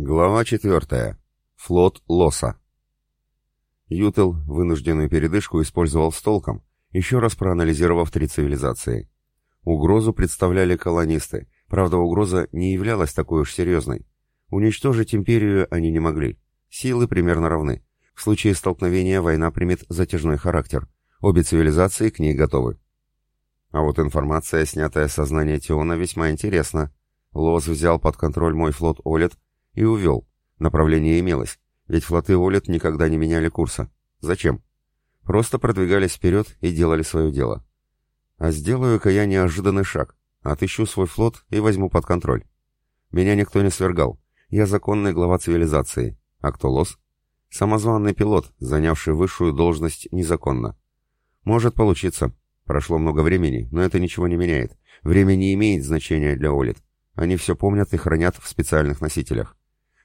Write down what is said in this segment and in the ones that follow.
Глава 4. Флот Лоса. Ютел вынужденную передышку использовал с толком, еще раз проанализировав три цивилизации. Угрозу представляли колонисты, правда угроза не являлась такой уж серьезной. Уничтожить империю они не могли. Силы примерно равны. В случае столкновения война примет затяжной характер. Обе цивилизации к ней готовы. А вот информация, снятая с сознания Теона, весьма интересна. Лос взял под контроль мой флот Олет и увел. Направление имелось, ведь флоты Олет никогда не меняли курса. Зачем? Просто продвигались вперед и делали свое дело. А сделаю-ка я неожиданный шаг. Отыщу свой флот и возьму под контроль. Меня никто не свергал. Я законный глава цивилизации. А кто лос? Самозванный пилот, занявший высшую должность незаконно. Может получиться. Прошло много времени, но это ничего не меняет. Время не имеет значения для Олит. Они все помнят и хранят в специальных носителях.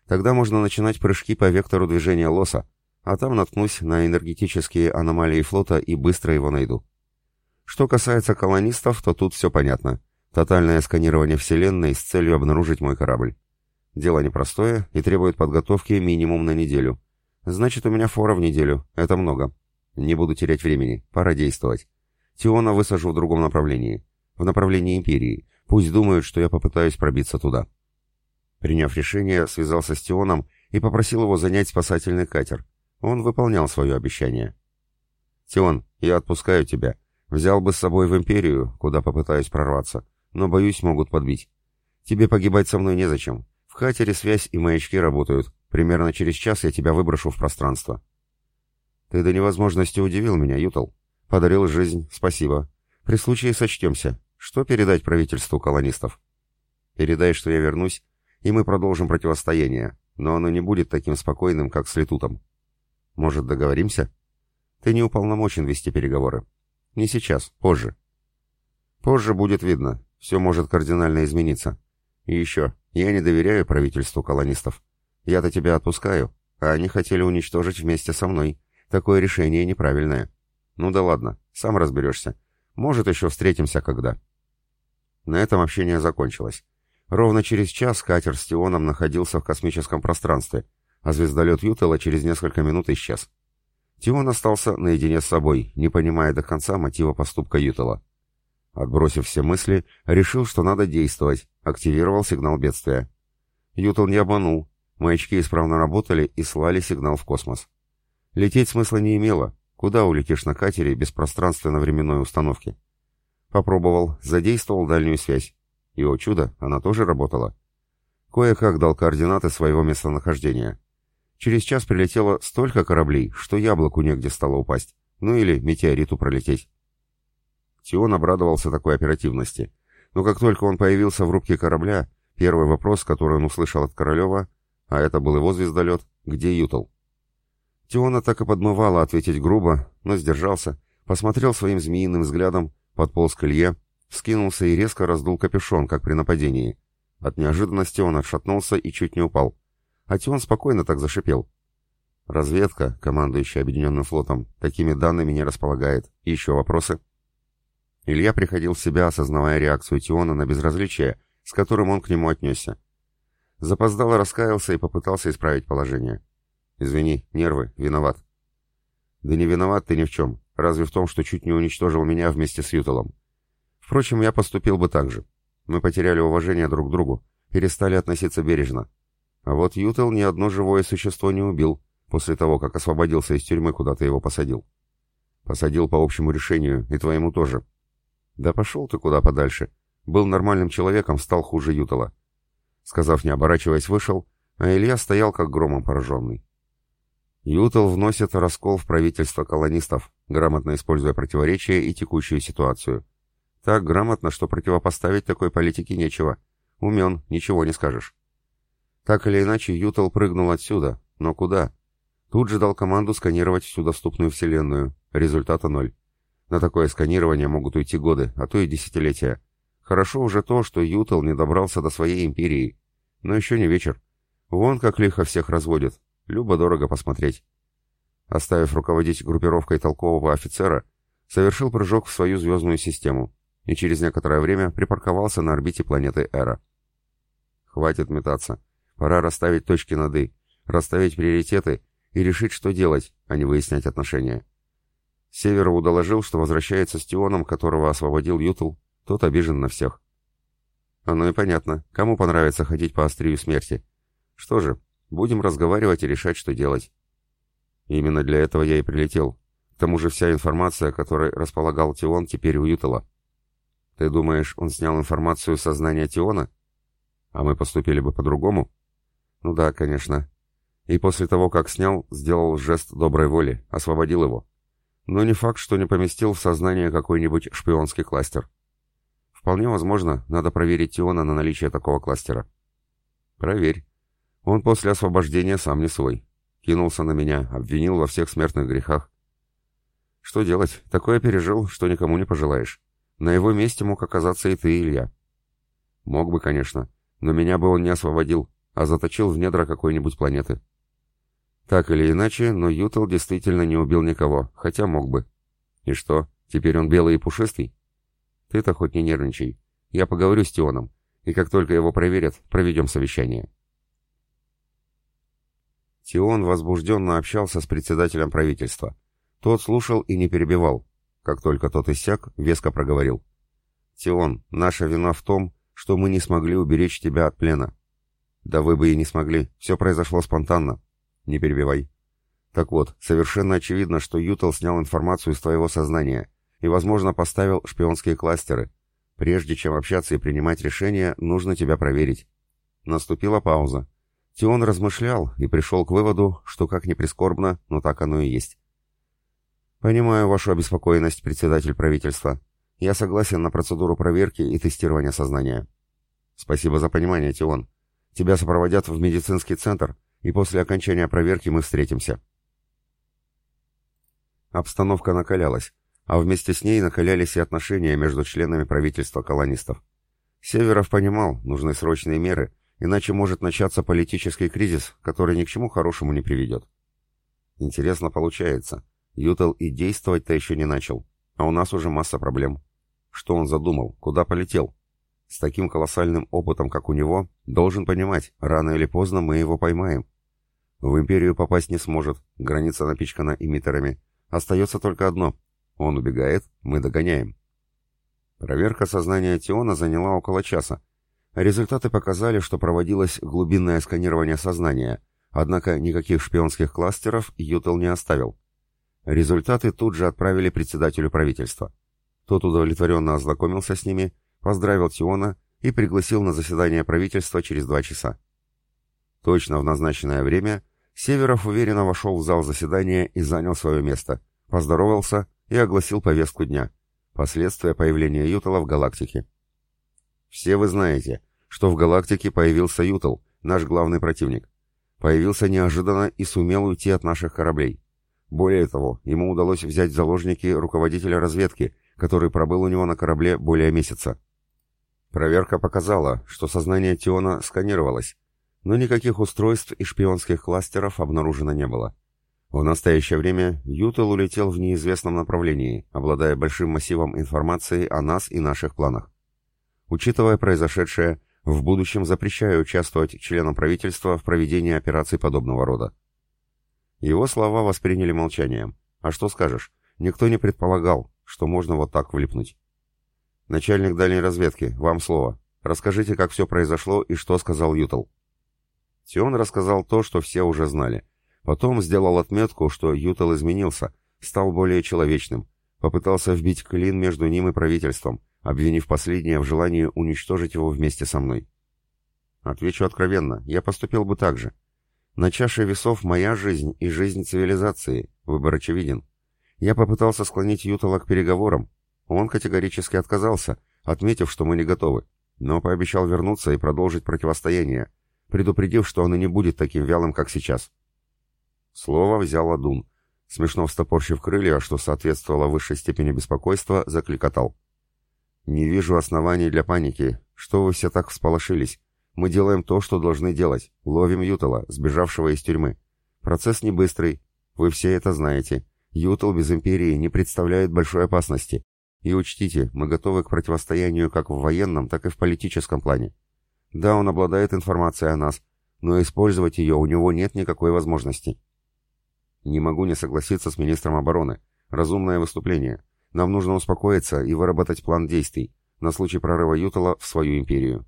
Тогда можно начинать прыжки по вектору движения лоса, а там наткнусь на энергетические аномалии флота и быстро его найду. Что касается колонистов, то тут все понятно. Тотальное сканирование Вселенной с целью обнаружить мой корабль. Дело непростое и требует подготовки минимум на неделю. Значит, у меня фора в неделю. Это много. Не буду терять времени. Пора действовать. Тиона высажу в другом направлении. В направлении Империи. Пусть думают, что я попытаюсь пробиться туда. Приняв решение, связался с Тионом и попросил его занять спасательный катер. Он выполнял свое обещание. «Тион, я отпускаю тебя. Взял бы с собой в Империю, куда попытаюсь прорваться, но, боюсь, могут подбить. Тебе погибать со мной незачем. В катере связь и маячки работают. Примерно через час я тебя выброшу в пространство». «Ты до невозможности удивил меня, Ютал. Подарил жизнь, спасибо. При случае сочтемся. Что передать правительству колонистов?» «Передай, что я вернусь и мы продолжим противостояние, но оно не будет таким спокойным, как с Летутом. Может, договоримся? Ты не уполномочен вести переговоры. Не сейчас, позже. Позже будет видно, все может кардинально измениться. И еще, я не доверяю правительству колонистов. Я-то тебя отпускаю, а они хотели уничтожить вместе со мной. Такое решение неправильное. Ну да ладно, сам разберешься. Может, еще встретимся когда. На этом общение закончилось. Ровно через час катер с Тионом находился в космическом пространстве, а звездолет Ютела через несколько минут исчез. Тион остался наедине с собой, не понимая до конца мотива поступка Ютела. Отбросив все мысли, решил, что надо действовать, активировал сигнал бедствия. Ютел не обманул, маячки исправно работали и слали сигнал в космос. Лететь смысла не имело, куда улетишь на катере без пространственно-временной установки. Попробовал, задействовал дальнюю связь. И, о чудо, она тоже работала. Кое-как дал координаты своего местонахождения. Через час прилетело столько кораблей, что яблоку негде стало упасть. Ну или метеориту пролететь. Тион обрадовался такой оперативности. Но как только он появился в рубке корабля, первый вопрос, который он услышал от Королева, а это был его звездолет, где Ютал? Тиона так и подмывала ответить грубо, но сдержался, посмотрел своим змеиным взглядом, подполз к Илье, Скинулся и резко раздул капюшон, как при нападении. От неожиданности он отшатнулся и чуть не упал. А Тион спокойно так зашипел. Разведка, командующая Объединенным флотом, такими данными не располагает. Еще вопросы? Илья приходил в себя, осознавая реакцию Тиона на безразличие, с которым он к нему отнесся. Запоздало раскаялся и попытался исправить положение. «Извини, нервы, виноват». «Да не виноват ты ни в чем, разве в том, что чуть не уничтожил меня вместе с Ютелом. Впрочем, я поступил бы так же. Мы потеряли уважение друг к другу, перестали относиться бережно. А вот Ютел ни одно живое существо не убил, после того, как освободился из тюрьмы, куда ты его посадил. Посадил по общему решению, и твоему тоже. Да пошел ты куда подальше. Был нормальным человеком, стал хуже Ютела. Сказав, не оборачиваясь, вышел, а Илья стоял как громом пораженный. Ютел вносит раскол в правительство колонистов, грамотно используя противоречия и текущую ситуацию. Так грамотно, что противопоставить такой политике нечего. Умен, ничего не скажешь. Так или иначе, Ютал прыгнул отсюда. Но куда? Тут же дал команду сканировать всю доступную вселенную. Результата ноль. На такое сканирование могут уйти годы, а то и десятилетия. Хорошо уже то, что Ютал не добрался до своей империи. Но еще не вечер. Вон как лихо всех разводят. Любо-дорого посмотреть. Оставив руководить группировкой толкового офицера, совершил прыжок в свою звездную систему и через некоторое время припарковался на орбите планеты Эра. «Хватит метаться. Пора расставить точки над «и», расставить приоритеты и решить, что делать, а не выяснять отношения. Северову доложил, что возвращается с Тионом, которого освободил Ютл, тот обижен на всех. Оно и понятно, кому понравится ходить по острию смерти. Что же, будем разговаривать и решать, что делать. Именно для этого я и прилетел. К тому же вся информация, которой располагал Тион, теперь у Ютала. Ты думаешь, он снял информацию со знания Тиона? А мы поступили бы по-другому? Ну да, конечно. И после того, как снял, сделал жест доброй воли, освободил его. Но не факт, что не поместил в сознание какой-нибудь шпионский кластер. Вполне возможно, надо проверить Тиона на наличие такого кластера. Проверь. Он после освобождения сам не свой. Кинулся на меня, обвинил во всех смертных грехах. Что делать? Такое пережил, что никому не пожелаешь. На его месте мог оказаться и ты, Илья. Мог бы, конечно, но меня бы он не освободил, а заточил в недра какой-нибудь планеты. Так или иначе, но Ютел действительно не убил никого, хотя мог бы. И что, теперь он белый и пушистый? Ты-то хоть не нервничай. Я поговорю с Тионом, и как только его проверят, проведем совещание. Тион возбужденно общался с председателем правительства. Тот слушал и не перебивал. Как только тот иссяк, веско проговорил. «Тион, наша вина в том, что мы не смогли уберечь тебя от плена». «Да вы бы и не смогли. Все произошло спонтанно. Не перебивай». «Так вот, совершенно очевидно, что Ютал снял информацию из твоего сознания и, возможно, поставил шпионские кластеры. Прежде чем общаться и принимать решения, нужно тебя проверить». Наступила пауза. Тион размышлял и пришел к выводу, что как ни прискорбно, но так оно и есть. «Понимаю вашу обеспокоенность, председатель правительства. Я согласен на процедуру проверки и тестирования сознания». «Спасибо за понимание, Тион. Тебя сопроводят в медицинский центр, и после окончания проверки мы встретимся». Обстановка накалялась, а вместе с ней накалялись и отношения между членами правительства колонистов. Северов понимал, нужны срочные меры — Иначе может начаться политический кризис, который ни к чему хорошему не приведет. Интересно получается. Ютел и действовать-то еще не начал, а у нас уже масса проблем. Что он задумал? Куда полетел? С таким колоссальным опытом, как у него, должен понимать, рано или поздно мы его поймаем. В империю попасть не сможет, граница напичкана эмиттерами. Остается только одно. Он убегает, мы догоняем. Проверка сознания Тиона заняла около часа, Результаты показали, что проводилось глубинное сканирование сознания, однако никаких шпионских кластеров Ютел не оставил. Результаты тут же отправили председателю правительства. Тот удовлетворенно ознакомился с ними, поздравил Тиона и пригласил на заседание правительства через два часа. Точно в назначенное время Северов уверенно вошел в зал заседания и занял свое место, поздоровался и огласил повестку дня. Последствия появления Ютала в галактике. Все вы знаете, что в галактике появился Ютл, наш главный противник. Появился неожиданно и сумел уйти от наших кораблей. Более того, ему удалось взять в заложники руководителя разведки, который пробыл у него на корабле более месяца. Проверка показала, что сознание Тиона сканировалось, но никаких устройств и шпионских кластеров обнаружено не было. В настоящее время Ютел улетел в неизвестном направлении, обладая большим массивом информации о нас и наших планах. Учитывая произошедшее, в будущем запрещаю участвовать членам правительства в проведении операций подобного рода. Его слова восприняли молчанием. А что скажешь? Никто не предполагал, что можно вот так влипнуть. Начальник дальней разведки, вам слово. Расскажите, как все произошло и что сказал Ютл. Тион рассказал то, что все уже знали. Потом сделал отметку, что Ютл изменился, стал более человечным, попытался вбить клин между ним и правительством, обвинив последнее в желании уничтожить его вместе со мной. Отвечу откровенно, я поступил бы так же. На чаше весов моя жизнь и жизнь цивилизации, выбор очевиден. Я попытался склонить Ютала к переговорам. Он категорически отказался, отметив, что мы не готовы, но пообещал вернуться и продолжить противостояние, предупредив, что он и не будет таким вялым, как сейчас. Слово взял Адун. Смешно встопорщив крылья, что соответствовало высшей степени беспокойства, закликотал. «Не вижу оснований для паники. Что вы все так всполошились? Мы делаем то, что должны делать. Ловим Ютала, сбежавшего из тюрьмы. Процесс не быстрый. Вы все это знаете. Ютал без Империи не представляет большой опасности. И учтите, мы готовы к противостоянию как в военном, так и в политическом плане. Да, он обладает информацией о нас, но использовать ее у него нет никакой возможности. Не могу не согласиться с министром обороны. Разумное выступление. Нам нужно успокоиться и выработать план действий на случай прорыва Ютала в свою империю.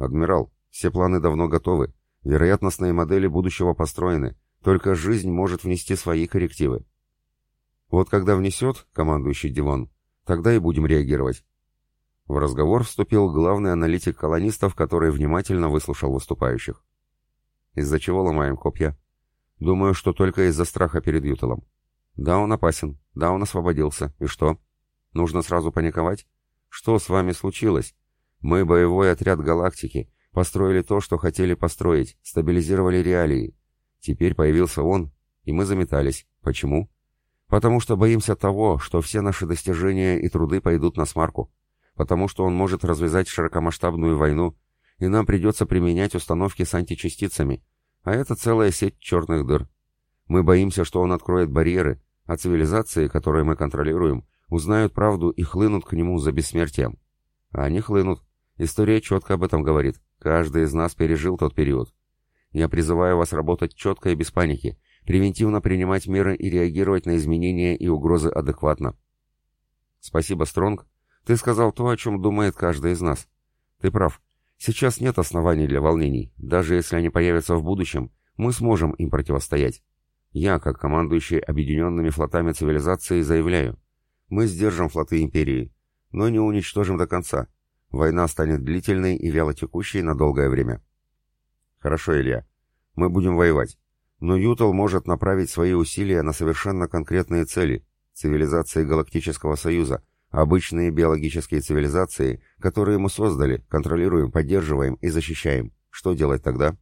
Адмирал, все планы давно готовы. Вероятностные модели будущего построены. Только жизнь может внести свои коррективы. Вот когда внесет, командующий Дивон, тогда и будем реагировать. В разговор вступил главный аналитик колонистов, который внимательно выслушал выступающих. Из-за чего ломаем копья? Думаю, что только из-за страха перед Ютелом. Да, он опасен. Да, он освободился. И что? Нужно сразу паниковать? Что с вами случилось? Мы боевой отряд галактики. Построили то, что хотели построить. Стабилизировали реалии. Теперь появился он, и мы заметались. Почему? Потому что боимся того, что все наши достижения и труды пойдут на смарку. Потому что он может развязать широкомасштабную войну, и нам придется применять установки с античастицами. А это целая сеть черных дыр. Мы боимся, что он откроет барьеры, а цивилизации, которые мы контролируем, узнают правду и хлынут к нему за бессмертием. А они хлынут. История четко об этом говорит. Каждый из нас пережил тот период. Я призываю вас работать четко и без паники, превентивно принимать меры и реагировать на изменения и угрозы адекватно. Спасибо, Стронг. Ты сказал то, о чем думает каждый из нас. Ты прав. Сейчас нет оснований для волнений. Даже если они появятся в будущем, мы сможем им противостоять. Я, как командующий объединенными флотами цивилизации, заявляю. Мы сдержим флоты Империи, но не уничтожим до конца. Война станет длительной и вялотекущей на долгое время. Хорошо, Илья. Мы будем воевать. Но Ютал может направить свои усилия на совершенно конкретные цели – цивилизации Галактического Союза, обычные биологические цивилизации, которые мы создали, контролируем, поддерживаем и защищаем. Что делать тогда?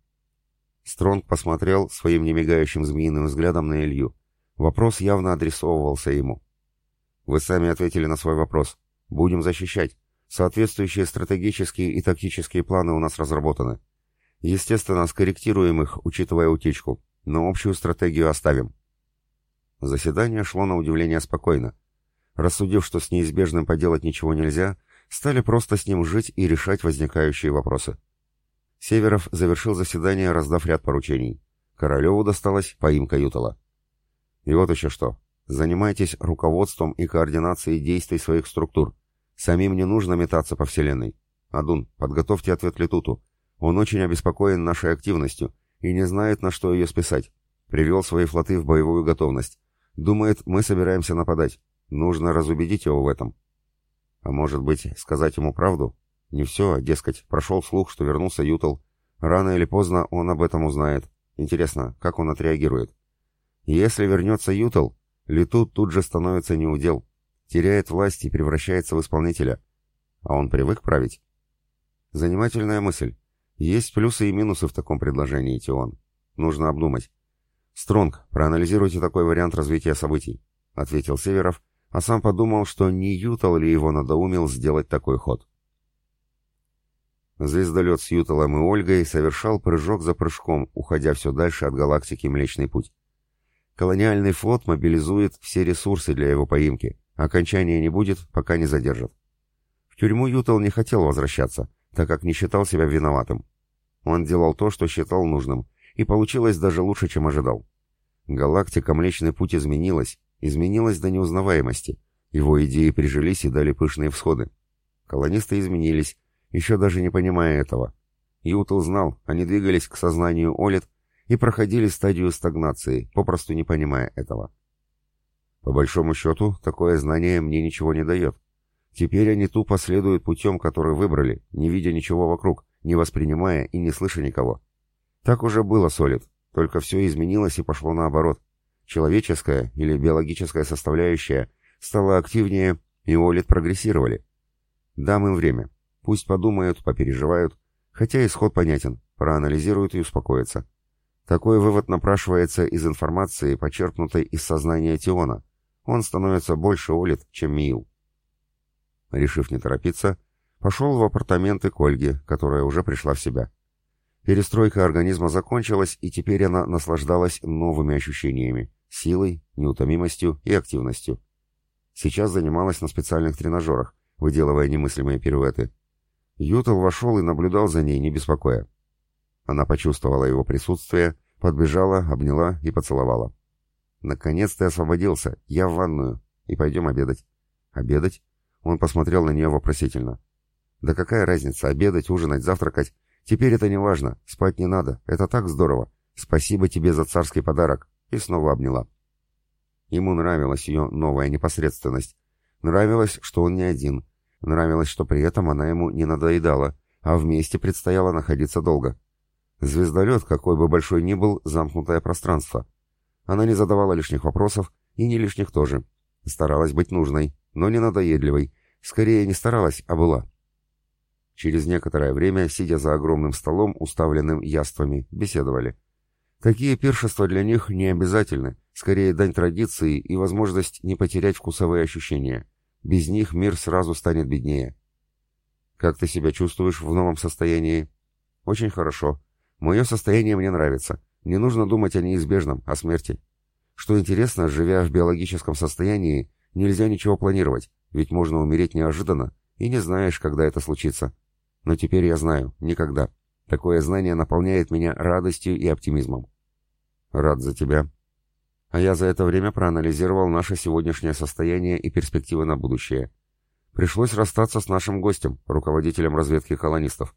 Стронг посмотрел своим немигающим змеиным взглядом на Илью. Вопрос явно адресовывался ему. Вы сами ответили на свой вопрос. Будем защищать. Соответствующие стратегические и тактические планы у нас разработаны. Естественно, скорректируем их, учитывая утечку но общую стратегию оставим. Заседание шло на удивление спокойно. Рассудив, что с неизбежным поделать ничего нельзя, стали просто с ним жить и решать возникающие вопросы. Северов завершил заседание, раздав ряд поручений. Королеву досталась поимка Ютала. И вот еще что. Занимайтесь руководством и координацией действий своих структур. Самим не нужно метаться по Вселенной. Адун, подготовьте ответ Летуту. Он очень обеспокоен нашей активностью и не знает, на что ее списать. Привел свои флоты в боевую готовность. Думает, мы собираемся нападать. Нужно разубедить его в этом. А может быть, сказать ему правду? Не все, а, дескать, прошел слух, что вернулся Ютал. Рано или поздно он об этом узнает. Интересно, как он отреагирует? Если вернется Ютал, Летут тут же становится неудел. Теряет власть и превращается в исполнителя. А он привык править? Занимательная мысль. Есть плюсы и минусы в таком предложении, Тион. Нужно обдумать. Стронг, проанализируйте такой вариант развития событий, ответил Северов, а сам подумал, что не Ютал ли его надоумил сделать такой ход. Звездолет с Юталом и Ольгой совершал прыжок за прыжком, уходя все дальше от галактики Млечный Путь. Колониальный флот мобилизует все ресурсы для его поимки. Окончания не будет, пока не задержат. В тюрьму Ютал не хотел возвращаться, так как не считал себя виноватым. Он делал то, что считал нужным, и получилось даже лучше, чем ожидал. Галактика Млечный Путь изменилась, изменилась до неузнаваемости. Его идеи прижились и дали пышные всходы. Колонисты изменились, еще даже не понимая этого. Ютл знал, они двигались к сознанию Олит и проходили стадию стагнации, попросту не понимая этого. По большому счету, такое знание мне ничего не дает. Теперь они тупо следуют путем, который выбрали, не видя ничего вокруг, не воспринимая и не слыша никого. Так уже было, Солид, только все изменилось и пошло наоборот. Человеческая или биологическая составляющая стала активнее, и Олит прогрессировали. Дам им время. Пусть подумают, попереживают, хотя исход понятен, проанализируют и успокоятся. Такой вывод напрашивается из информации, почерпнутой из сознания Тиона. Он становится больше Олит, чем Миил. Решив не торопиться, пошел в апартаменты к Ольге, которая уже пришла в себя. Перестройка организма закончилась, и теперь она наслаждалась новыми ощущениями – силой, неутомимостью и активностью. Сейчас занималась на специальных тренажерах, выделывая немыслимые пируэты. Ютал вошел и наблюдал за ней, не беспокоя. Она почувствовала его присутствие, подбежала, обняла и поцеловала. «Наконец ты освободился. Я в ванную. И пойдем обедать». «Обедать?» Он посмотрел на нее вопросительно. «Да какая разница, обедать, ужинать, завтракать? Теперь это не важно. Спать не надо. Это так здорово. Спасибо тебе за царский подарок». И снова обняла. Ему нравилась ее новая непосредственность. Нравилось, что он не один. Нравилось, что при этом она ему не надоедала, а вместе предстояло находиться долго. Звездолет, какой бы большой ни был, замкнутое пространство. Она не задавала лишних вопросов, и не лишних тоже. Старалась быть нужной, но не надоедливой. Скорее, не старалась, а была. Через некоторое время, сидя за огромным столом, уставленным яствами, беседовали. Такие пиршества для них не обязательны, скорее дань традиции и возможность не потерять вкусовые ощущения. Без них мир сразу станет беднее. «Как ты себя чувствуешь в новом состоянии?» «Очень хорошо. Мое состояние мне нравится. Не нужно думать о неизбежном, о смерти. Что интересно, живя в биологическом состоянии, нельзя ничего планировать, ведь можно умереть неожиданно, и не знаешь, когда это случится. Но теперь я знаю, никогда. Такое знание наполняет меня радостью и оптимизмом. Рад за тебя. А я за это время проанализировал наше сегодняшнее состояние и перспективы на будущее. Пришлось расстаться с нашим гостем, руководителем разведки колонистов.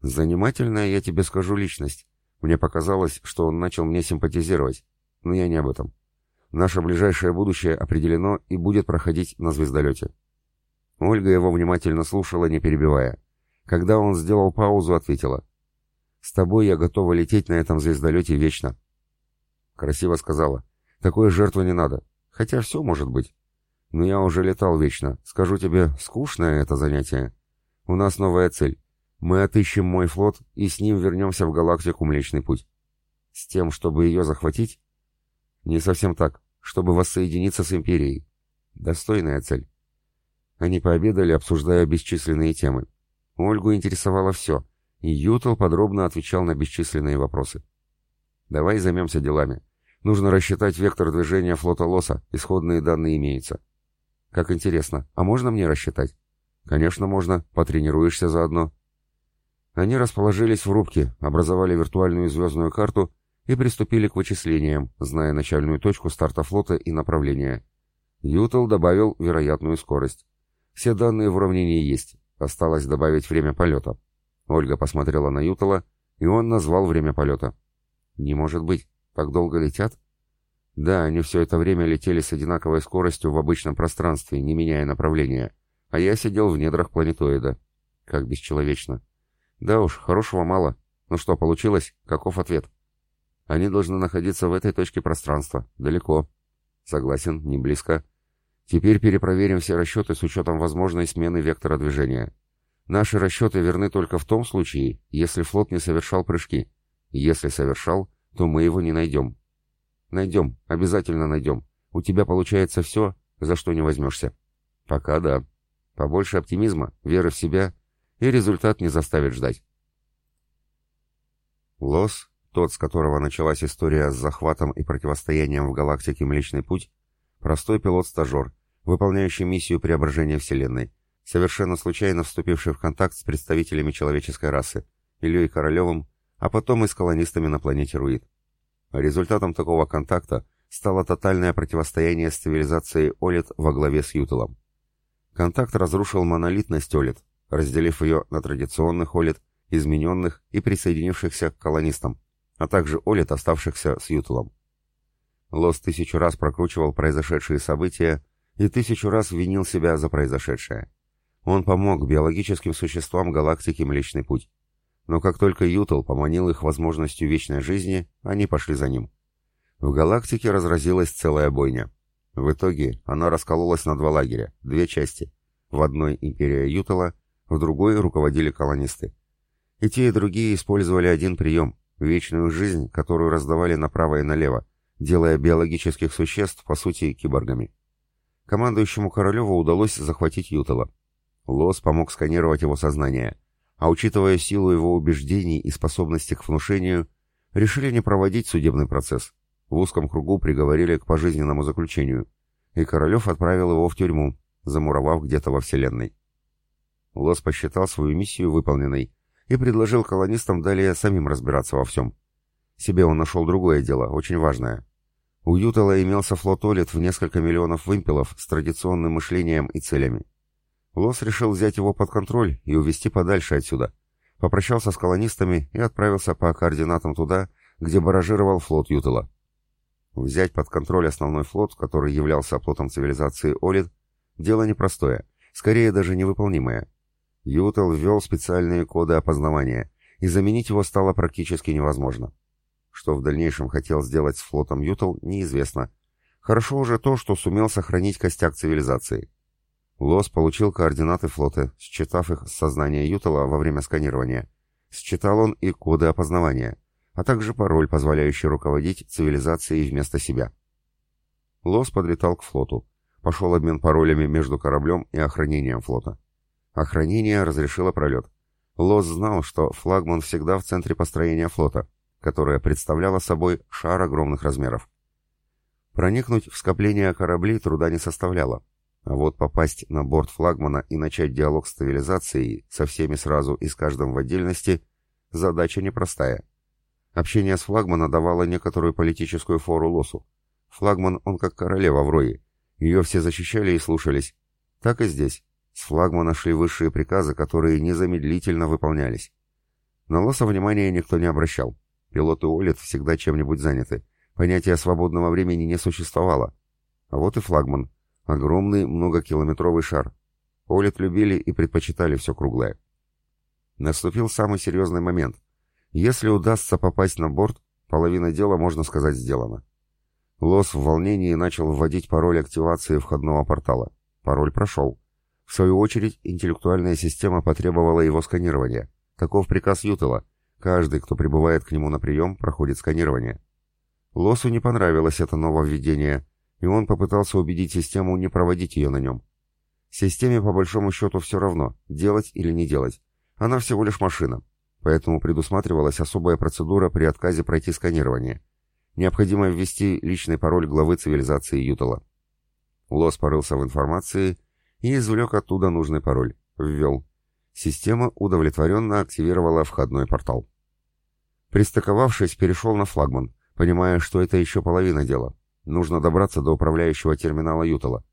Занимательная, я тебе скажу, личность. Мне показалось, что он начал мне симпатизировать. Но я не об этом. Наше ближайшее будущее определено и будет проходить на звездолете. Ольга его внимательно слушала, не перебивая. Когда он сделал паузу, ответила. «С тобой я готова лететь на этом звездолете вечно». Красиво сказала. «Такой жертвы не надо. Хотя все может быть. Но я уже летал вечно. Скажу тебе, скучное это занятие. У нас новая цель. Мы отыщем мой флот и с ним вернемся в галактику Млечный Путь. С тем, чтобы ее захватить? Не совсем так. Чтобы воссоединиться с Империей. Достойная цель. Они пообедали, обсуждая бесчисленные темы. Ольгу интересовало все, и Ютл подробно отвечал на бесчисленные вопросы. «Давай займемся делами. Нужно рассчитать вектор движения флота Лоса, исходные данные имеются». «Как интересно, а можно мне рассчитать?» «Конечно можно, потренируешься заодно». Они расположились в рубке, образовали виртуальную звездную карту и приступили к вычислениям, зная начальную точку старта флота и направления. Ютл добавил вероятную скорость. Все данные в уравнении есть, Осталось добавить время полета. Ольга посмотрела на Ютала, и он назвал время полета. «Не может быть. Так долго летят?» «Да, они все это время летели с одинаковой скоростью в обычном пространстве, не меняя направления. А я сидел в недрах планетоида. Как бесчеловечно. Да уж, хорошего мало. Ну что, получилось? Каков ответ?» «Они должны находиться в этой точке пространства. Далеко». «Согласен, не близко. Теперь перепроверим все расчеты с учетом возможной смены вектора движения. Наши расчеты верны только в том случае, если флот не совершал прыжки. Если совершал, то мы его не найдем. Найдем, обязательно найдем. У тебя получается все, за что не возьмешься. Пока да. Побольше оптимизма, веры в себя, и результат не заставит ждать. Лос, тот, с которого началась история с захватом и противостоянием в галактике Млечный Путь, Простой пилот-стажер, выполняющий миссию преображения Вселенной, совершенно случайно вступивший в контакт с представителями человеческой расы, Ильей Королевым, а потом и с колонистами на планете Руид. Результатом такого контакта стало тотальное противостояние с цивилизацией Олит во главе с Ютелом. Контакт разрушил монолитность Олит, разделив ее на традиционных Олит, измененных и присоединившихся к колонистам, а также Олит, оставшихся с Ютелом. Лос тысячу раз прокручивал произошедшие события и тысячу раз винил себя за произошедшее. Он помог биологическим существам галактики Млечный Путь. Но как только Ютл поманил их возможностью вечной жизни, они пошли за ним. В галактике разразилась целая бойня. В итоге она раскололась на два лагеря, две части. В одной империя Ютала, в другой руководили колонисты. И те, и другие использовали один прием – вечную жизнь, которую раздавали направо и налево, делая биологических существ, по сути, киборгами. Командующему Королеву удалось захватить Ютала. Лос помог сканировать его сознание, а учитывая силу его убеждений и способности к внушению, решили не проводить судебный процесс. В узком кругу приговорили к пожизненному заключению, и Королев отправил его в тюрьму, замуровав где-то во Вселенной. Лос посчитал свою миссию выполненной и предложил колонистам далее самим разбираться во всем. Себе он нашел другое дело, очень важное. У Ютала имелся флот Олит в несколько миллионов вымпелов с традиционным мышлением и целями. Лос решил взять его под контроль и увести подальше отсюда. Попрощался с колонистами и отправился по координатам туда, где баражировал флот Ютала. Взять под контроль основной флот, который являлся оплотом цивилизации Олит, дело непростое, скорее даже невыполнимое. Ютал ввел специальные коды опознавания, и заменить его стало практически невозможно. Что в дальнейшем хотел сделать с флотом Ютал, неизвестно. Хорошо уже то, что сумел сохранить костяк цивилизации. Лос получил координаты флота, считав их с сознания Ютала во время сканирования. Считал он и коды опознавания, а также пароль, позволяющий руководить цивилизацией вместо себя. Лос подлетал к флоту. Пошел обмен паролями между кораблем и охранением флота. Охранение разрешило пролет. Лос знал, что флагман всегда в центре построения флота, которое представляло собой шар огромных размеров. Проникнуть в скопление кораблей труда не составляло, а вот попасть на борт флагмана и начать диалог с цивилизацией со всеми сразу и с каждым в отдельности – задача непростая. Общение с флагмана давало некоторую политическую фору Лосу. Флагман он как королева в рое, ее все защищали и слушались. Так и здесь. С флагмана шли высшие приказы, которые незамедлительно выполнялись. На Лоса внимания никто не обращал. Пилоты Олит всегда чем-нибудь заняты. Понятия свободного времени не существовало. А вот и флагман. Огромный многокилометровый шар. Олит любили и предпочитали все круглое. Наступил самый серьезный момент. Если удастся попасть на борт, половина дела, можно сказать, сделана. Лос в волнении начал вводить пароль активации входного портала. Пароль прошел. В свою очередь, интеллектуальная система потребовала его сканирования. Таков приказ Ютела. Каждый, кто прибывает к нему на прием, проходит сканирование. Лосу не понравилось это нововведение, и он попытался убедить систему не проводить ее на нем. Системе по большому счету все равно, делать или не делать. Она всего лишь машина, поэтому предусматривалась особая процедура при отказе пройти сканирование – Необходимо ввести личный пароль главы цивилизации Ютала. Лос порылся в информации и извлек оттуда нужный пароль. Ввел. Система удовлетворенно активировала входной портал. Пристыковавшись, перешел на флагман, понимая, что это еще половина дела. Нужно добраться до управляющего терминала Ютала.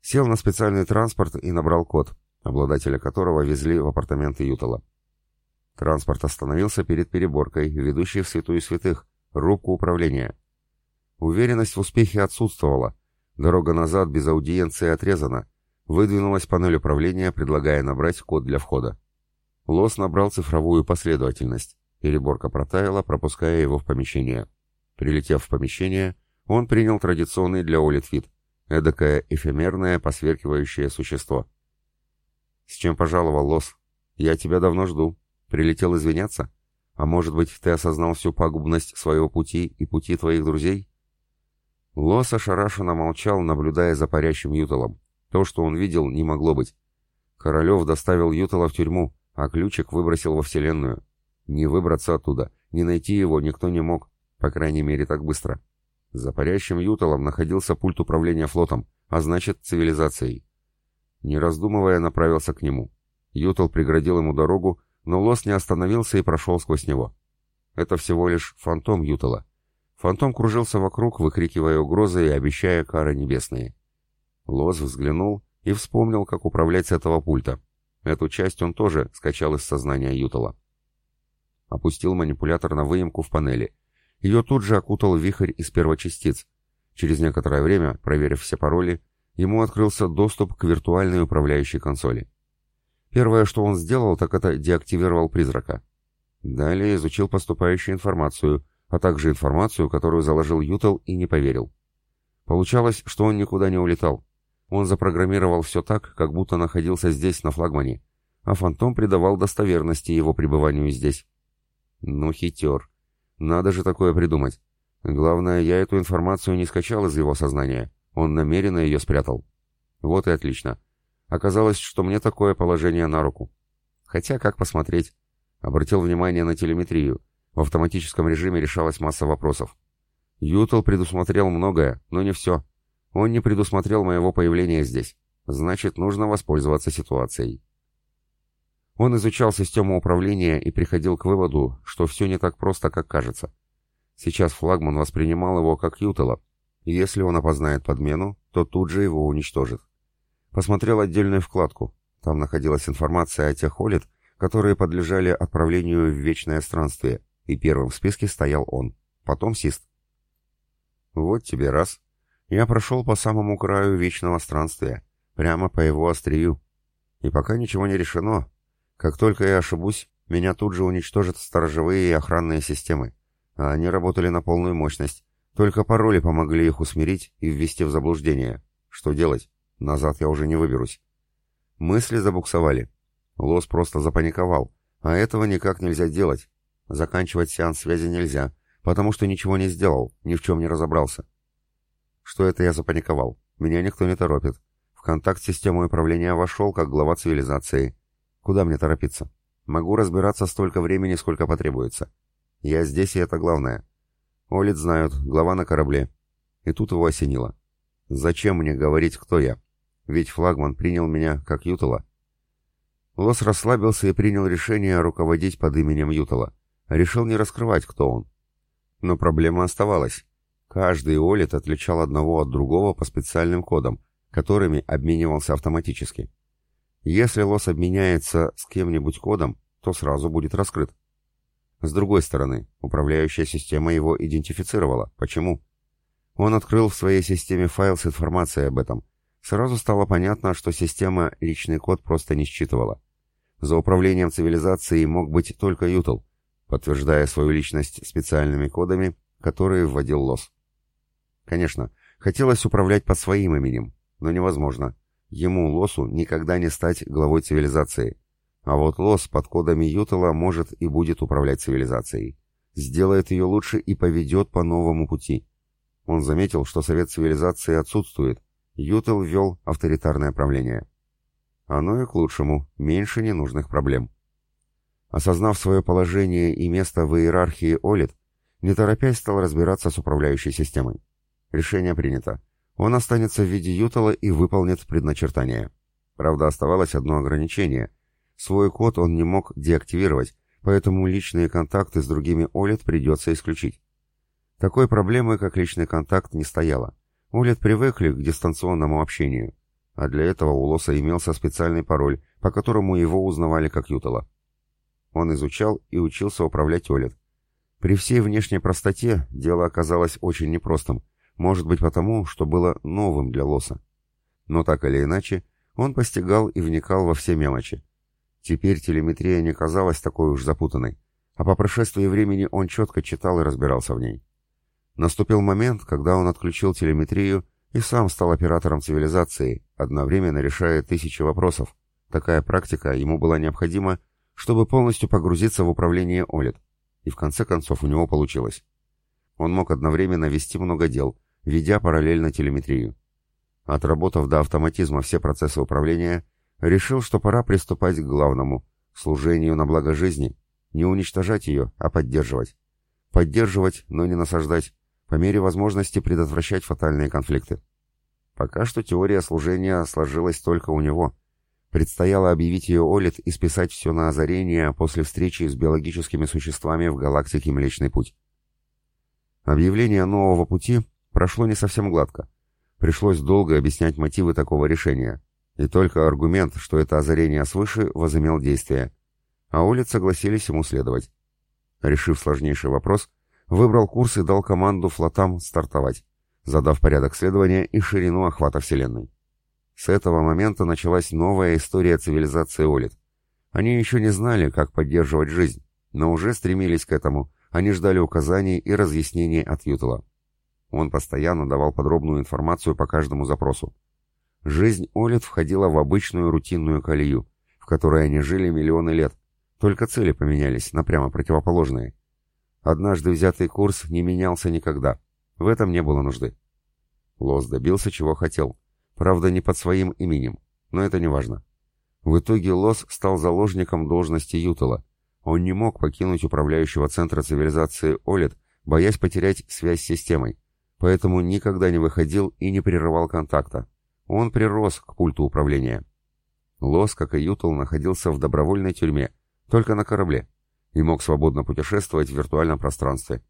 Сел на специальный транспорт и набрал код, обладателя которого везли в апартаменты Ютала. Транспорт остановился перед переборкой, ведущей в святую святых, рубку управления. Уверенность в успехе отсутствовала. Дорога назад без аудиенции отрезана. Выдвинулась панель управления, предлагая набрать код для входа. Лос набрал цифровую последовательность. Переборка протаяла, пропуская его в помещение. Прилетев в помещение, он принял традиционный для Олит вид. Эдакое эфемерное, посверкивающее существо. «С чем пожаловал, Лос? Я тебя давно жду. Прилетел извиняться?» А может быть, ты осознал всю пагубность своего пути и пути твоих друзей? Лос ошарашенно молчал, наблюдая за парящим Юталом. То, что он видел, не могло быть. Королев доставил Ютала в тюрьму, а ключик выбросил во Вселенную. Не выбраться оттуда, не найти его никто не мог, по крайней мере так быстро. За парящим Юталом находился пульт управления флотом, а значит цивилизацией. Не раздумывая, направился к нему. Ютал преградил ему дорогу, но Лос не остановился и прошел сквозь него. Это всего лишь фантом Ютала. Фантом кружился вокруг, выкрикивая угрозы и обещая кары небесные. Лос взглянул и вспомнил, как управлять с этого пульта. Эту часть он тоже скачал из сознания Ютала. Опустил манипулятор на выемку в панели. Ее тут же окутал вихрь из первочастиц. Через некоторое время, проверив все пароли, ему открылся доступ к виртуальной управляющей консоли. Первое, что он сделал, так это деактивировал призрака. Далее изучил поступающую информацию, а также информацию, которую заложил Ютел и не поверил. Получалось, что он никуда не улетал. Он запрограммировал все так, как будто находился здесь, на флагмане, а фантом придавал достоверности его пребыванию здесь. Ну, хитер. Надо же такое придумать. Главное, я эту информацию не скачал из его сознания. Он намеренно ее спрятал. Вот и отлично. Оказалось, что мне такое положение на руку. Хотя, как посмотреть? Обратил внимание на телеметрию. В автоматическом режиме решалась масса вопросов. Ютл предусмотрел многое, но не все. Он не предусмотрел моего появления здесь. Значит, нужно воспользоваться ситуацией. Он изучал систему управления и приходил к выводу, что все не так просто, как кажется. Сейчас флагман воспринимал его как Ютела, и если он опознает подмену, то тут же его уничтожит. Посмотрел отдельную вкладку. Там находилась информация о тех Олит, которые подлежали отправлению в вечное странствие, и первым в списке стоял он, потом Сист. Вот тебе раз. Я прошел по самому краю вечного странствия, прямо по его острию. И пока ничего не решено. Как только я ошибусь, меня тут же уничтожат сторожевые и охранные системы. А они работали на полную мощность. Только пароли помогли их усмирить и ввести в заблуждение. Что делать? Назад я уже не выберусь. Мысли забуксовали. Лос просто запаниковал. А этого никак нельзя делать. Заканчивать сеанс связи нельзя, потому что ничего не сделал, ни в чем не разобрался. Что это я запаниковал? Меня никто не торопит. В контакт с системой управления вошел, как глава цивилизации. Куда мне торопиться? Могу разбираться столько времени, сколько потребуется. Я здесь, и это главное. Олит знают, глава на корабле. И тут его осенило. Зачем мне говорить, кто я? Ведь флагман принял меня как Ютала. Лос расслабился и принял решение руководить под именем Ютала. Решил не раскрывать, кто он. Но проблема оставалась. Каждый Олит отличал одного от другого по специальным кодам, которыми обменивался автоматически. Если Лос обменяется с кем-нибудь кодом, то сразу будет раскрыт. С другой стороны, управляющая система его идентифицировала. Почему? Он открыл в своей системе файл с информацией об этом. Сразу стало понятно, что система личный код просто не считывала. За управлением цивилизацией мог быть только Ютл, подтверждая свою личность специальными кодами, которые вводил Лос. Конечно, хотелось управлять под своим именем, но невозможно. Ему, Лосу, никогда не стать главой цивилизации. А вот Лос под кодами Ютала может и будет управлять цивилизацией. Сделает ее лучше и поведет по новому пути. Он заметил, что Совет Цивилизации отсутствует. Ютел ввел авторитарное правление. Оно и к лучшему, меньше ненужных проблем. Осознав свое положение и место в иерархии Олит, не торопясь стал разбираться с управляющей системой. Решение принято. Он останется в виде Ютала и выполнит предначертание. Правда, оставалось одно ограничение. Свой код он не мог деактивировать, поэтому личные контакты с другими Олит придется исключить. Такой проблемы, как личный контакт, не стояло. Улет привыкли к дистанционному общению, а для этого у Лоса имелся специальный пароль, по которому его узнавали как Ютала. Он изучал и учился управлять Олет. При всей внешней простоте дело оказалось очень непростым, может быть потому, что было новым для Лоса. Но так или иначе, он постигал и вникал во все мелочи. Теперь телеметрия не казалась такой уж запутанной, а по прошествии времени он четко читал и разбирался в ней. Наступил момент, когда он отключил телеметрию и сам стал оператором цивилизации, одновременно решая тысячи вопросов. Такая практика ему была необходима, чтобы полностью погрузиться в управление ОЛЕД. И в конце концов у него получилось. Он мог одновременно вести много дел, ведя параллельно телеметрию. Отработав до автоматизма все процессы управления, решил, что пора приступать к главному – служению на благо жизни, не уничтожать ее, а поддерживать. Поддерживать, но не насаждать, по мере возможности предотвращать фатальные конфликты. Пока что теория служения сложилась только у него. Предстояло объявить ее Олит и списать все на озарение после встречи с биологическими существами в галактике Млечный Путь. Объявление нового пути прошло не совсем гладко. Пришлось долго объяснять мотивы такого решения. И только аргумент, что это озарение свыше, возымел действие. А Олит согласились ему следовать. Решив сложнейший вопрос, выбрал курс и дал команду флотам стартовать, задав порядок следования и ширину охвата Вселенной. С этого момента началась новая история цивилизации Олит. Они еще не знали, как поддерживать жизнь, но уже стремились к этому, они ждали указаний и разъяснений от Ютела. Он постоянно давал подробную информацию по каждому запросу. Жизнь Олит входила в обычную рутинную колею, в которой они жили миллионы лет, только цели поменялись на прямо противоположные – Однажды взятый курс не менялся никогда. В этом не было нужды. Лос добился, чего хотел. Правда, не под своим именем, но это не важно. В итоге Лос стал заложником должности Ютела. Он не мог покинуть управляющего центра цивилизации Олит, боясь потерять связь с системой, поэтому никогда не выходил и не прерывал контакта. Он прирос к пульту управления. Лос, как и Ютл, находился в добровольной тюрьме, только на корабле, и мог свободно путешествовать в виртуальном пространстве.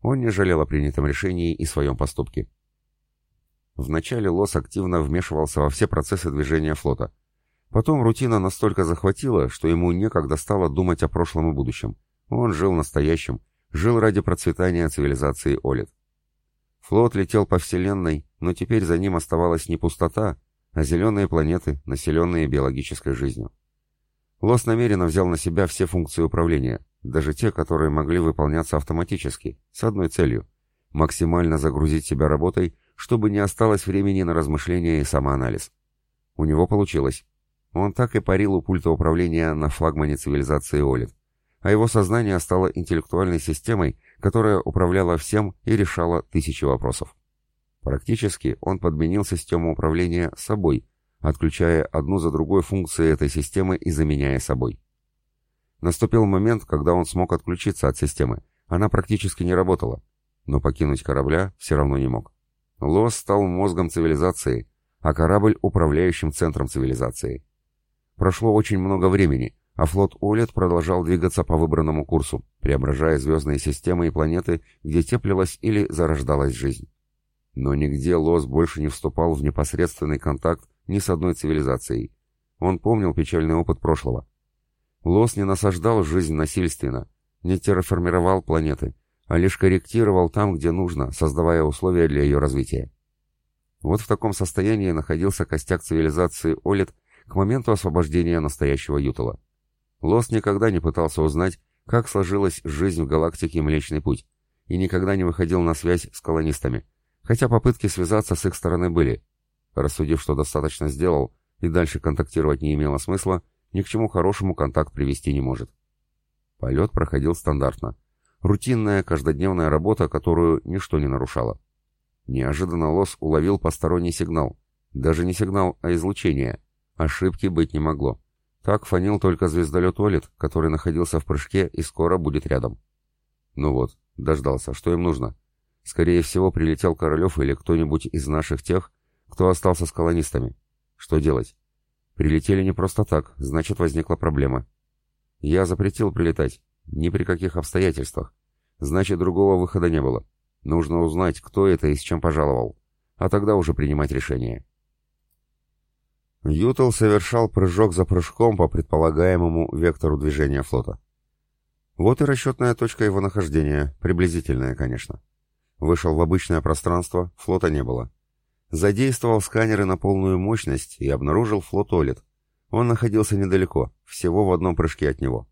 Он не жалел о принятом решении и своем поступке. Вначале Лос активно вмешивался во все процессы движения флота. Потом рутина настолько захватила, что ему некогда стало думать о прошлом и будущем. Он жил настоящим, жил ради процветания цивилизации Олит. Флот летел по Вселенной, но теперь за ним оставалась не пустота, а зеленые планеты, населенные биологической жизнью. Лос намеренно взял на себя все функции управления, даже те, которые могли выполняться автоматически, с одной целью – максимально загрузить себя работой, чтобы не осталось времени на размышления и самоанализ. У него получилось. Он так и парил у пульта управления на флагмане цивилизации Олит, а его сознание стало интеллектуальной системой, которая управляла всем и решала тысячи вопросов. Практически он подменил систему управления собой, отключая одну за другой функции этой системы и заменяя собой. Наступил момент, когда он смог отключиться от системы. Она практически не работала, но покинуть корабля все равно не мог. Лос стал мозгом цивилизации, а корабль — управляющим центром цивилизации. Прошло очень много времени, а флот Олет продолжал двигаться по выбранному курсу, преображая звездные системы и планеты, где теплилась или зарождалась жизнь. Но нигде Лос больше не вступал в непосредственный контакт ни с одной цивилизацией. Он помнил печальный опыт прошлого. Лос не насаждал жизнь насильственно, не терраформировал планеты, а лишь корректировал там, где нужно, создавая условия для ее развития. Вот в таком состоянии находился костяк цивилизации Олит к моменту освобождения настоящего Ютала. Лос никогда не пытался узнать, как сложилась жизнь в галактике Млечный Путь, и никогда не выходил на связь с колонистами, хотя попытки связаться с их стороны были. Рассудив, что достаточно сделал, и дальше контактировать не имело смысла, ни к чему хорошему контакт привести не может. Полет проходил стандартно. Рутинная, каждодневная работа, которую ничто не нарушало. Неожиданно Лос уловил посторонний сигнал. Даже не сигнал, а излучение. Ошибки быть не могло. Так фанил только звездолет Олит, который находился в прыжке и скоро будет рядом. Ну вот, дождался, что им нужно. Скорее всего, прилетел Королев или кто-нибудь из наших тех, кто остался с колонистами. Что делать? Прилетели не просто так, значит, возникла проблема. Я запретил прилетать. Ни при каких обстоятельствах. Значит, другого выхода не было. Нужно узнать, кто это и с чем пожаловал. А тогда уже принимать решение. Ютл совершал прыжок за прыжком по предполагаемому вектору движения флота. Вот и расчетная точка его нахождения, приблизительная, конечно. Вышел в обычное пространство, флота не было. Задействовал сканеры на полную мощность и обнаружил флот Олит. Он находился недалеко, всего в одном прыжке от него.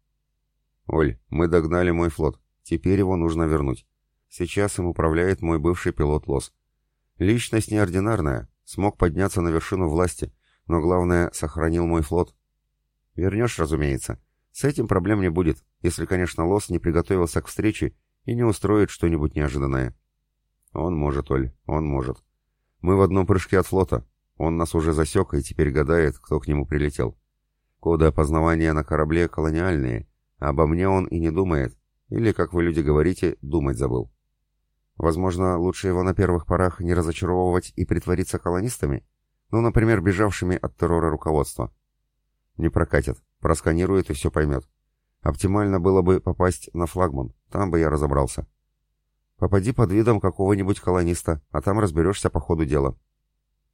«Оль, мы догнали мой флот. Теперь его нужно вернуть. Сейчас им управляет мой бывший пилот Лос. Личность неординарная, смог подняться на вершину власти, но главное, сохранил мой флот. Вернешь, разумеется. С этим проблем не будет, если, конечно, Лос не приготовился к встрече и не устроит что-нибудь неожиданное. Он может, Оль, он может. Мы в одном прыжке от флота. Он нас уже засек и теперь гадает, кто к нему прилетел. Коды опознавания на корабле колониальные. Обо мне он и не думает. Или, как вы люди говорите, думать забыл. Возможно, лучше его на первых порах не разочаровывать и притвориться колонистами? Ну, например, бежавшими от террора руководства. Не прокатит. Просканирует и все поймет. Оптимально было бы попасть на флагман. Там бы я разобрался. Попади под видом какого-нибудь колониста, а там разберешься по ходу дела.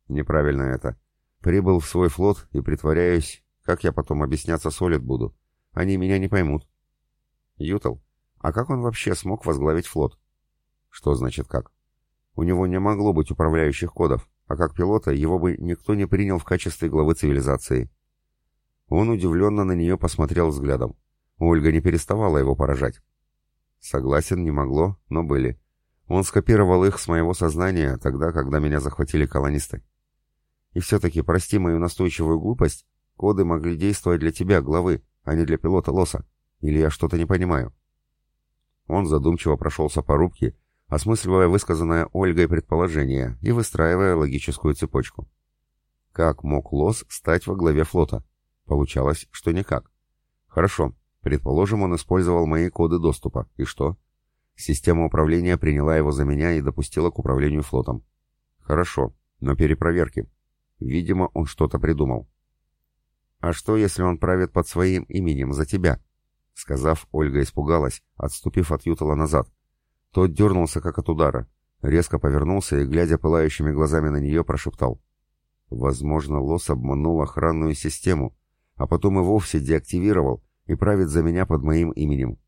Неправильно это. Прибыл в свой флот и притворяюсь, как я потом объясняться солид буду. Они меня не поймут. Ютал, а как он вообще смог возглавить флот? Что значит как? У него не могло быть управляющих кодов, а как пилота его бы никто не принял в качестве главы цивилизации. Он удивленно на нее посмотрел взглядом. Ольга не переставала его поражать. Согласен, не могло, но были. Он скопировал их с моего сознания тогда, когда меня захватили колонисты. И все-таки, прости мою настойчивую глупость, коды могли действовать для тебя, главы, а не для пилота Лоса. Или я что-то не понимаю?» Он задумчиво прошелся по рубке, осмысливая высказанное Ольгой предположение и выстраивая логическую цепочку. Как мог Лос стать во главе флота? Получалось, что никак. Хорошо, Предположим, он использовал мои коды доступа. И что? Система управления приняла его за меня и допустила к управлению флотом. Хорошо, но перепроверки. Видимо, он что-то придумал. «А что, если он правит под своим именем за тебя?» Сказав, Ольга испугалась, отступив от Ютала назад. Тот дернулся, как от удара, резко повернулся и, глядя пылающими глазами на нее, прошептал. «Возможно, Лос обманул охранную систему, а потом и вовсе деактивировал и правит за меня под моим именем.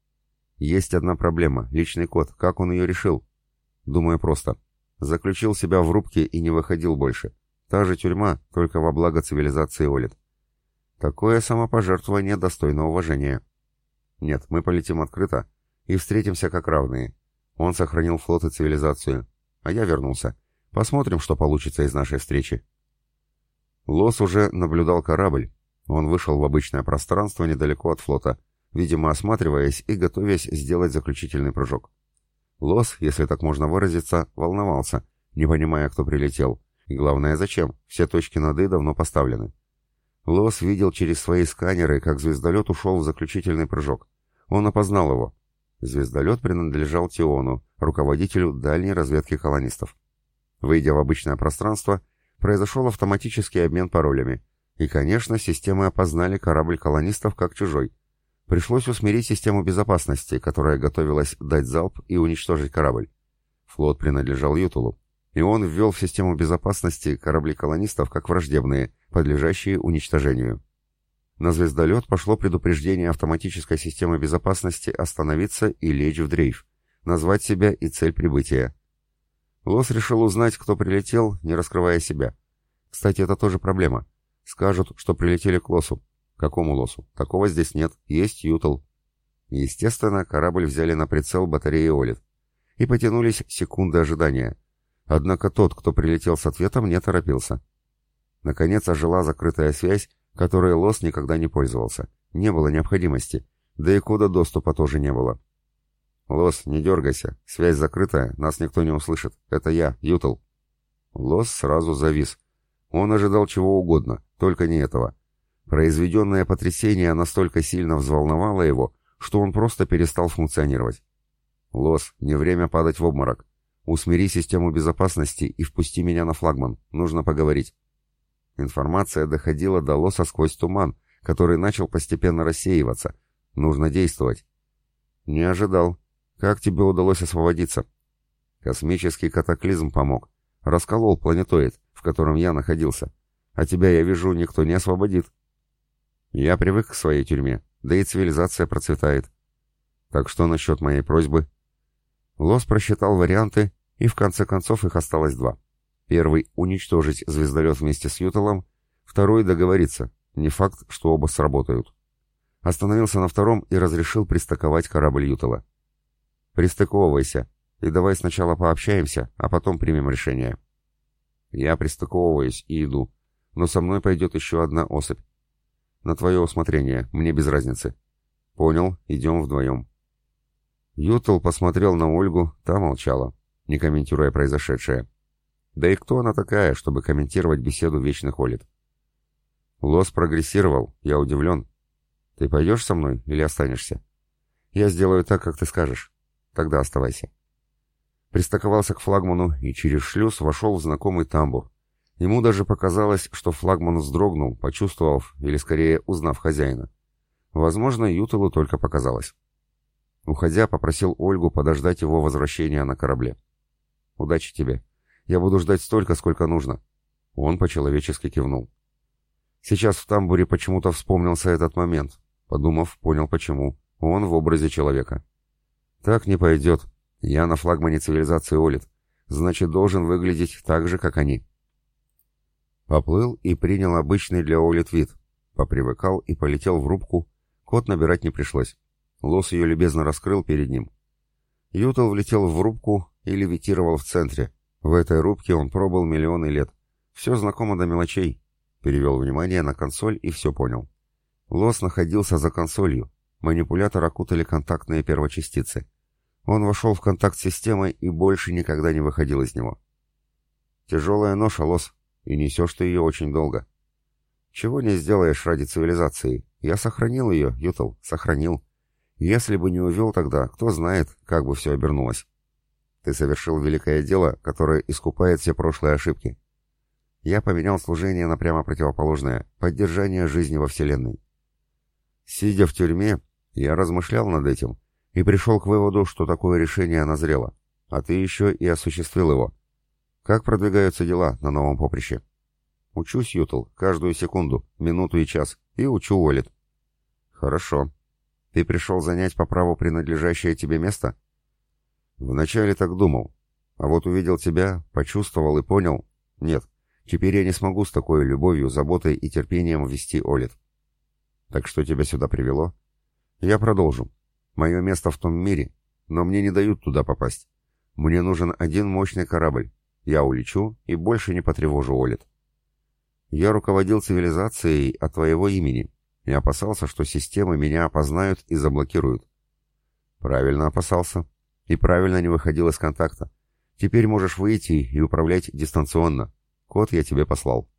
Есть одна проблема — личный код. Как он ее решил?» «Думаю, просто. Заключил себя в рубке и не выходил больше. Та же тюрьма, только во благо цивилизации Олит. Такое самопожертвование достойно уважения». Нет, мы полетим открыто и встретимся как равные. Он сохранил флот и цивилизацию, а я вернулся. Посмотрим, что получится из нашей встречи. Лос уже наблюдал корабль. Он вышел в обычное пространство недалеко от флота, видимо, осматриваясь и готовясь сделать заключительный прыжок. Лос, если так можно выразиться, волновался, не понимая, кто прилетел. И главное, зачем? Все точки над «и» давно поставлены. Лос видел через свои сканеры, как звездолет ушел в заключительный прыжок. Он опознал его. Звездолет принадлежал Тиону, руководителю дальней разведки колонистов. Выйдя в обычное пространство, произошел автоматический обмен паролями. И, конечно, системы опознали корабль колонистов как чужой. Пришлось усмирить систему безопасности, которая готовилась дать залп и уничтожить корабль. Флот принадлежал Ютулу и он ввел в систему безопасности корабли колонистов как враждебные, подлежащие уничтожению. На звездолет пошло предупреждение автоматической системы безопасности остановиться и лечь в дрейф, назвать себя и цель прибытия. Лос решил узнать, кто прилетел, не раскрывая себя. Кстати, это тоже проблема. Скажут, что прилетели к Лосу. Какому Лосу? Такого здесь нет. Есть Ютл. Естественно, корабль взяли на прицел батареи Олит. И потянулись секунды ожидания — Однако тот, кто прилетел с ответом, не торопился. Наконец ожила закрытая связь, которой Лос никогда не пользовался. Не было необходимости, да и кода доступа тоже не было. «Лос, не дергайся, связь закрытая, нас никто не услышит. Это я, Ютл». Лос сразу завис. Он ожидал чего угодно, только не этого. Произведенное потрясение настолько сильно взволновало его, что он просто перестал функционировать. «Лос, не время падать в обморок. Усмири систему безопасности и впусти меня на флагман. Нужно поговорить. Информация доходила до Лоса сквозь туман, который начал постепенно рассеиваться. Нужно действовать. Не ожидал. Как тебе удалось освободиться? Космический катаклизм помог. Расколол планетоид, в котором я находился. А тебя, я вижу, никто не освободит. Я привык к своей тюрьме, да и цивилизация процветает. Так что насчет моей просьбы? Лос просчитал варианты и в конце концов их осталось два. Первый — уничтожить звездолет вместе с Ютелом, второй — договориться, не факт, что оба сработают. Остановился на втором и разрешил пристыковать корабль Ютела. «Пристыковывайся, и давай сначала пообщаемся, а потом примем решение». «Я пристыковываюсь и иду, но со мной пойдет еще одна особь. На твое усмотрение, мне без разницы». «Понял, идем вдвоем». Ютел посмотрел на Ольгу, та молчала не комментируя произошедшее. Да и кто она такая, чтобы комментировать беседу вечных Олит? Лос прогрессировал, я удивлен. Ты пойдешь со мной или останешься? Я сделаю так, как ты скажешь. Тогда оставайся. Пристаковался к флагману и через шлюз вошел в знакомый тамбур. Ему даже показалось, что флагман вздрогнул, почувствовав, или скорее узнав хозяина. Возможно, Ютелу только показалось. Уходя, попросил Ольгу подождать его возвращения на корабле. Удачи тебе. Я буду ждать столько, сколько нужно. Он по-человечески кивнул. Сейчас в тамбуре почему-то вспомнился этот момент. Подумав, понял почему. Он в образе человека. Так не пойдет. Я на флагмане цивилизации Олит. Значит, должен выглядеть так же, как они. Поплыл и принял обычный для Олит вид. Попривыкал и полетел в рубку. Код набирать не пришлось. Лос ее любезно раскрыл перед ним. Ютел влетел в рубку, и левитировал в центре. В этой рубке он пробыл миллионы лет. Все знакомо до мелочей. Перевел внимание на консоль и все понял. Лос находился за консолью. Манипулятор окутали контактные первочастицы. Он вошел в контакт с системой и больше никогда не выходил из него. Тяжелая ноша, Лос, и несешь ты ее очень долго. Чего не сделаешь ради цивилизации. Я сохранил ее, Ютл, сохранил. Если бы не увел тогда, кто знает, как бы все обернулось. Ты совершил великое дело, которое искупает все прошлые ошибки. Я поменял служение на прямо противоположное — поддержание жизни во Вселенной. Сидя в тюрьме, я размышлял над этим и пришел к выводу, что такое решение назрело, а ты еще и осуществил его. Как продвигаются дела на новом поприще? Учусь, Ютл, каждую секунду, минуту и час, и учу Уоллет. Хорошо. Ты пришел занять по праву принадлежащее тебе место? Вначале так думал, а вот увидел тебя, почувствовал и понял. Нет, теперь я не смогу с такой любовью, заботой и терпением вести Олит. Так что тебя сюда привело? Я продолжу. Мое место в том мире, но мне не дают туда попасть. Мне нужен один мощный корабль. Я улечу и больше не потревожу Олит. Я руководил цивилизацией от твоего имени и опасался, что системы меня опознают и заблокируют. Правильно опасался. И правильно не выходил из контакта. Теперь можешь выйти и управлять дистанционно. Код я тебе послал.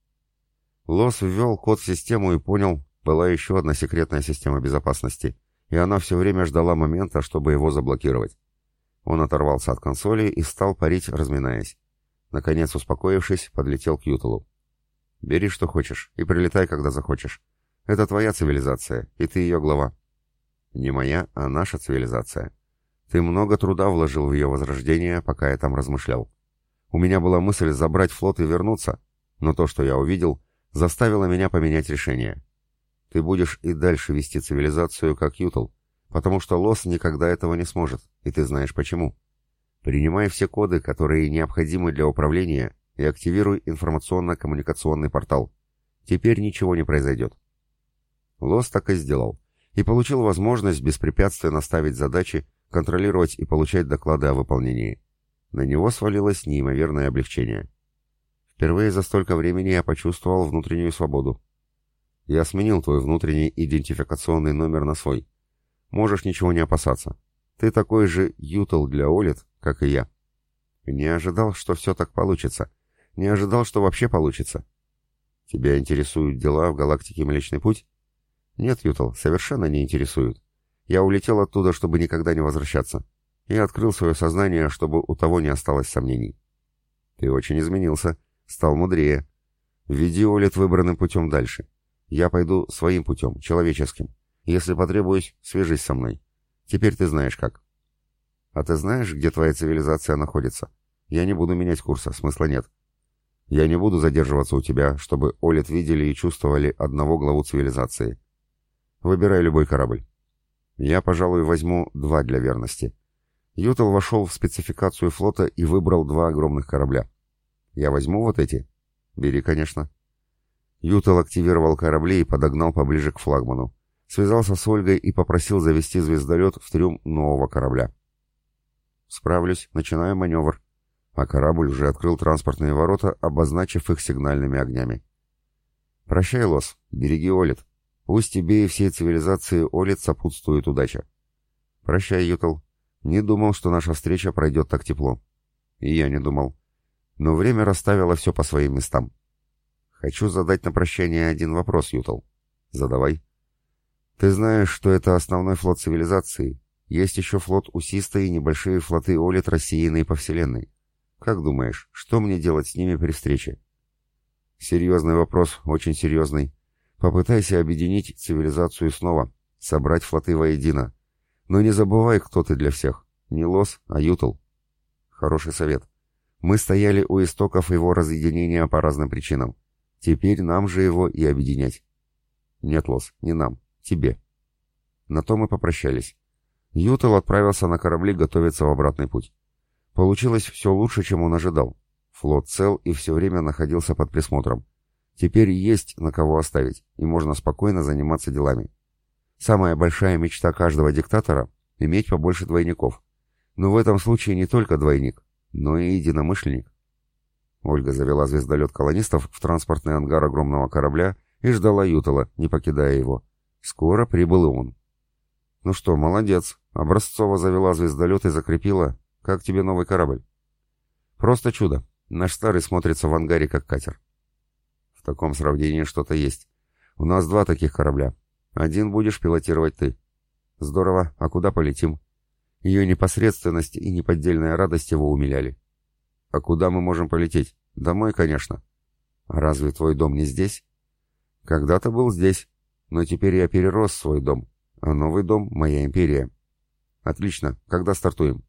Лос ввел код в систему и понял, была еще одна секретная система безопасности, и она все время ждала момента, чтобы его заблокировать. Он оторвался от консоли и стал парить, разминаясь. Наконец, успокоившись, подлетел к Ютелу. «Бери, что хочешь, и прилетай, когда захочешь. Это твоя цивилизация, и ты ее глава». «Не моя, а наша цивилизация. Ты много труда вложил в ее возрождение, пока я там размышлял. У меня была мысль забрать флот и вернуться, но то, что я увидел, заставило меня поменять решение. Ты будешь и дальше вести цивилизацию, как Ютл, потому что Лос никогда этого не сможет, и ты знаешь почему. Принимай все коды, которые необходимы для управления, и активируй информационно-коммуникационный портал. Теперь ничего не произойдет. Лос так и сделал, и получил возможность беспрепятственно ставить задачи, контролировать и получать доклады о выполнении. На него свалилось неимоверное облегчение. Впервые за столько времени я почувствовал внутреннюю свободу. Я сменил твой внутренний идентификационный номер на свой. Можешь ничего не опасаться. Ты такой же Ютл для Олит, как и я. Не ожидал, что все так получится. Не ожидал, что вообще получится. Тебя интересуют дела в галактике Млечный Путь? Нет, Ютл, совершенно не интересуют. Я улетел оттуда, чтобы никогда не возвращаться. И открыл свое сознание, чтобы у того не осталось сомнений. Ты очень изменился. Стал мудрее. Веди Олит выбранным путем дальше. Я пойду своим путем, человеческим. Если потребуюсь, свяжись со мной. Теперь ты знаешь как. А ты знаешь, где твоя цивилизация находится? Я не буду менять курса, смысла нет. Я не буду задерживаться у тебя, чтобы Олит видели и чувствовали одного главу цивилизации. Выбирай любой корабль. Я, пожалуй, возьму два для верности. Ютел вошел в спецификацию флота и выбрал два огромных корабля. Я возьму вот эти? Бери, конечно. Ютел активировал корабли и подогнал поближе к флагману. Связался с Ольгой и попросил завести звездолет в трюм нового корабля. «Справлюсь, начинаю маневр». А корабль уже открыл транспортные ворота, обозначив их сигнальными огнями. «Прощай, Лос, береги Олит. Пусть тебе и всей цивилизации Олит сопутствует удача. Прощай, Ютл. Не думал, что наша встреча пройдет так тепло. И я не думал. Но время расставило все по своим местам. Хочу задать на прощание один вопрос, Ютл. Задавай. Ты знаешь, что это основной флот цивилизации. Есть еще флот Усиста и небольшие флоты Олит, рассеянные по Вселенной. Как думаешь, что мне делать с ними при встрече? Серьезный вопрос, очень серьезный. Попытайся объединить цивилизацию снова, собрать флоты воедино. Но не забывай, кто ты для всех. Не Лос, а Ютл. Хороший совет. Мы стояли у истоков его разъединения по разным причинам. Теперь нам же его и объединять. Нет, Лос, не нам, тебе. На то мы попрощались. Ютл отправился на корабли готовиться в обратный путь. Получилось все лучше, чем он ожидал. Флот цел и все время находился под присмотром. Теперь есть на кого оставить, и можно спокойно заниматься делами. Самая большая мечта каждого диктатора — иметь побольше двойников. Но в этом случае не только двойник, но и единомышленник. Ольга завела звездолет колонистов в транспортный ангар огромного корабля и ждала Ютала, не покидая его. Скоро прибыл и он. «Ну что, молодец. Образцово завела звездолет и закрепила. Как тебе новый корабль?» «Просто чудо. Наш старый смотрится в ангаре как катер». В таком сравнении что-то есть. У нас два таких корабля. Один будешь пилотировать ты. Здорово, а куда полетим? Ее непосредственность и неподдельная радость его умиляли. А куда мы можем полететь? Домой, конечно. «Разве твой дом не здесь?» «Когда-то был здесь, но теперь я перерос свой дом, а новый дом — моя империя». «Отлично. Когда стартуем?»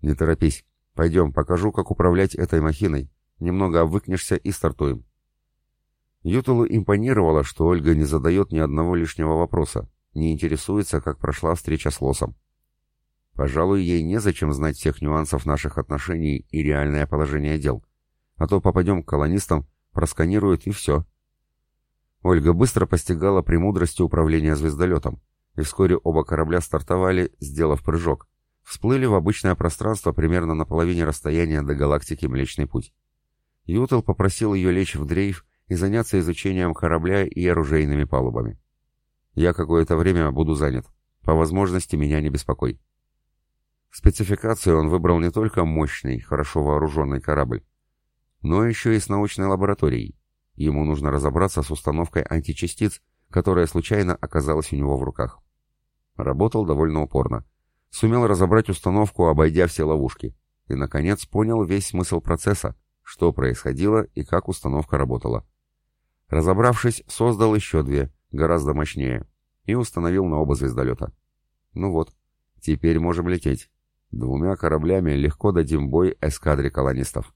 «Не торопись. Пойдем, покажу, как управлять этой махиной. Немного обвыкнешься и стартуем». Ютулу импонировало, что Ольга не задает ни одного лишнего вопроса, не интересуется, как прошла встреча с Лосом. Пожалуй, ей незачем знать всех нюансов наших отношений и реальное положение дел. А то попадем к колонистам, просканируют и все. Ольга быстро постигала премудрости управления звездолетом, и вскоре оба корабля стартовали, сделав прыжок. Всплыли в обычное пространство примерно на половине расстояния до галактики Млечный Путь. Ютел попросил ее лечь в дрейф и заняться изучением корабля и оружейными палубами. Я какое-то время буду занят. По возможности меня не беспокой. В спецификации он выбрал не только мощный, хорошо вооруженный корабль, но еще и с научной лабораторией. Ему нужно разобраться с установкой античастиц, которая случайно оказалась у него в руках. Работал довольно упорно. Сумел разобрать установку, обойдя все ловушки. И, наконец, понял весь смысл процесса, что происходило и как установка работала. Разобравшись, создал еще две, гораздо мощнее, и установил на оба звездолета. Ну вот, теперь можем лететь. Двумя кораблями легко дадим бой эскадре колонистов.